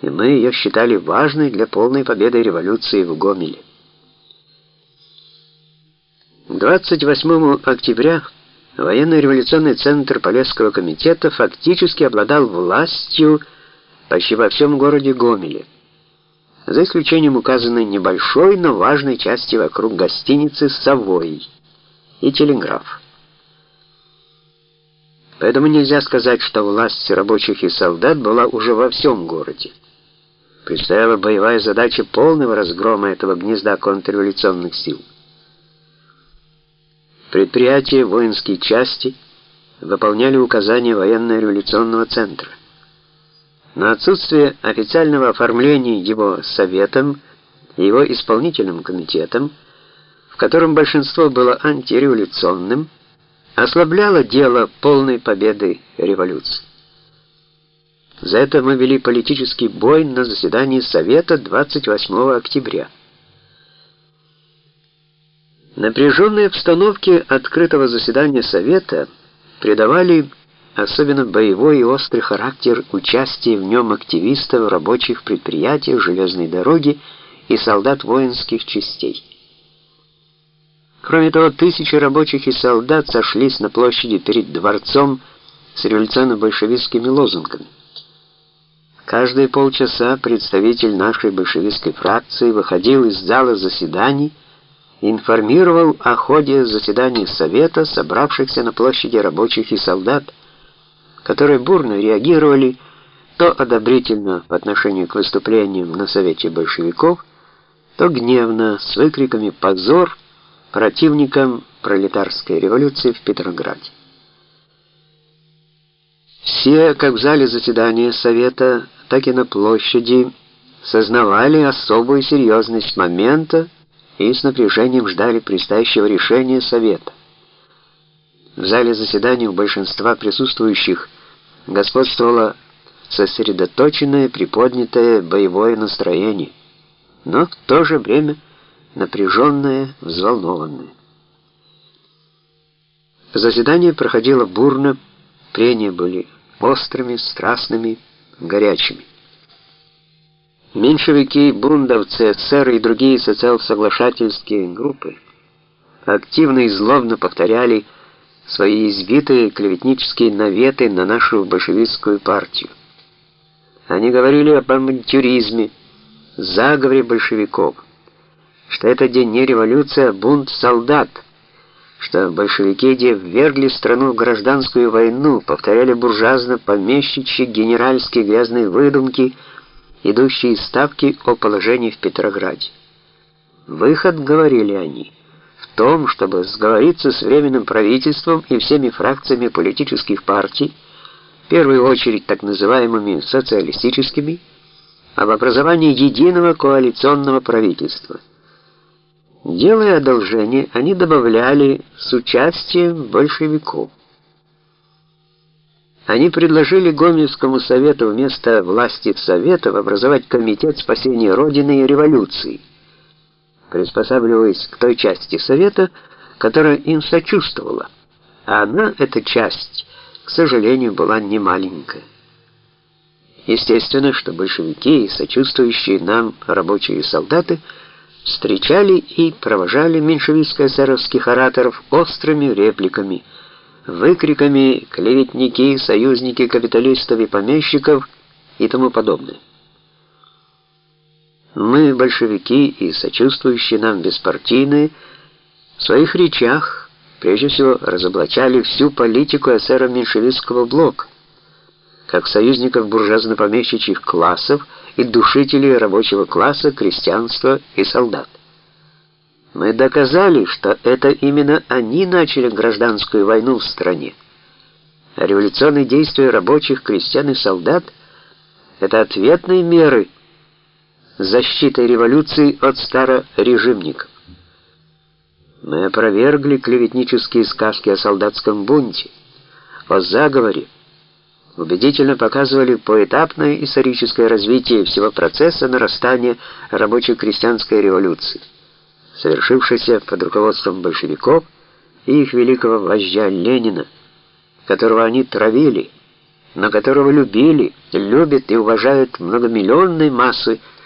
и мы ее считали важной для полной победы революции в Гомеле. 28 октября военно-революционный центр Полесского комитета фактически обладал властью почти во всем городе Гомеле, за исключением указанной небольшой, но важной части вокруг гостиницы «Совой» и телеграф. Поэтому нельзя сказать, что власть рабочих и солдат была уже во всем городе. Предстояла боевая задача полного разгрома этого гнезда контрреволюционных сил. Предприятия, воинские части выполняли указания военно-революционного центра. Но отсутствие официального оформления его советом и его исполнительным комитетом, в котором большинство было антиреволюционным, ослабляло дело полной победы революции. За это мы вели политический бой на заседании Совета 28 октября. Напряженной обстановке открытого заседания Совета придавали особенно боевой и острый характер участия в нем активистов рабочих предприятий, железной дороги и солдат воинских частей. Кроме того, тысячи рабочих и солдат сошлись на площади перед дворцом с революционно-большевистскими лозунгами. Каждые полчаса представитель нашей большевистской фракции выходил из зала заседаний информировал о ходе заседаний Совета, собравшихся на площади рабочих и солдат, которые бурно реагировали то одобрительно по отношению к выступлениям на Совете большевиков, то гневно, с выкриками «позор» противникам пролетарской революции в Петрограде. Все, как в зале заседания Совета, так и на площади, сознавали особую серьезность момента, и с напряжением ждали предстоящего решения Совета. В зале заседаний у большинства присутствующих господствовало сосредоточенное, приподнятое боевое настроение, но в то же время напряженное, взволнованное. Заседание проходило бурно, прения были острыми, страстными, горячими. Меньшевики, бундовцы, эсеры и другие социал-соглашательские группы активно и злобно повторяли свои избитые клеветнические наветы на нашу большевистскую партию. Они говорили об авантюризме, заговоре большевиков, что это день не революция, а бунт солдат, что большевики ввергли страну в гражданскую войну, повторяли буржуазно-помещичьи генеральские грязные выдумки – идущие из ставки о положении в Петрограде. Выход, говорили они, в том, чтобы сговориться с временным правительством и всеми фракциями политических партий, в первую очередь так называемыми социалистическими, об образовании единого коалиционного правительства. Делая одолжение, они добавляли с участием большевиков. Они предложили Гомельскому совету вместо власти Советов образовать комитет спасения Родины и революции, приспосабливаясь к той части Совета, которая им сочувствовала. А она, эта часть, к сожалению, была не маленькая. Естественно, что большевики и сочувствующие нам рабочие солдаты встречали и провожали меньшевистско-эсеровских ораторов острыми репликами – выкриками «клеветники», «союзники капиталистов и помещиков» и тому подобное. Мы, большевики и сочувствующие нам беспартийные, в своих речах прежде всего разоблачали всю политику эсеро-меньшевистского блока, как союзников буржуазно-помещичьих классов и душителей рабочего класса, крестьянства и солдат. Мы доказали, что это именно они начали гражданскую войну в стране. А революционные действия рабочих, крестьян и солдат — это ответные меры защиты революции от старорежимников. Мы опровергли клеветнические сказки о солдатском бунте, о заговоре, убедительно показывали поэтапное историческое развитие всего процесса нарастания рабоче-крестьянской революции совершившийся под руководством большевиков и их великого вождя Ленина, которого они травили, но которого любили, любят и уважают многомиллионные массы